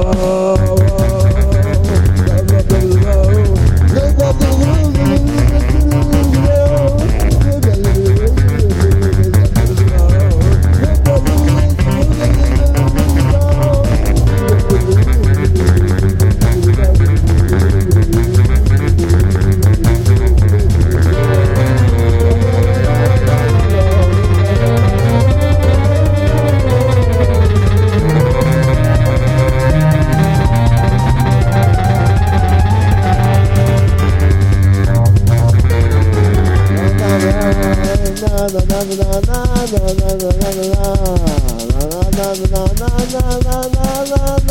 Oh. La la la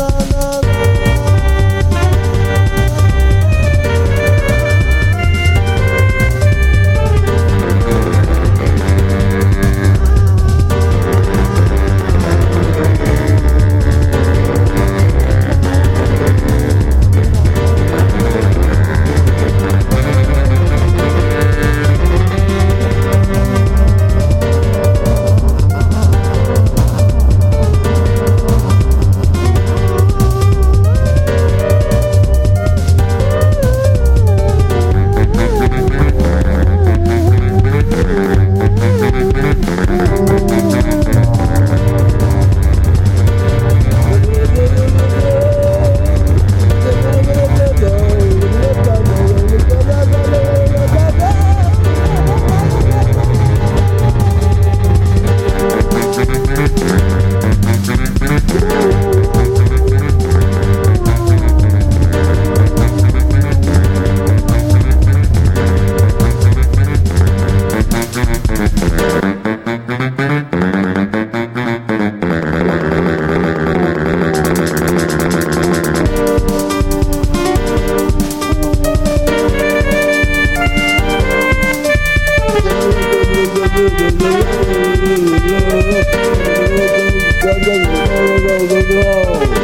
Show!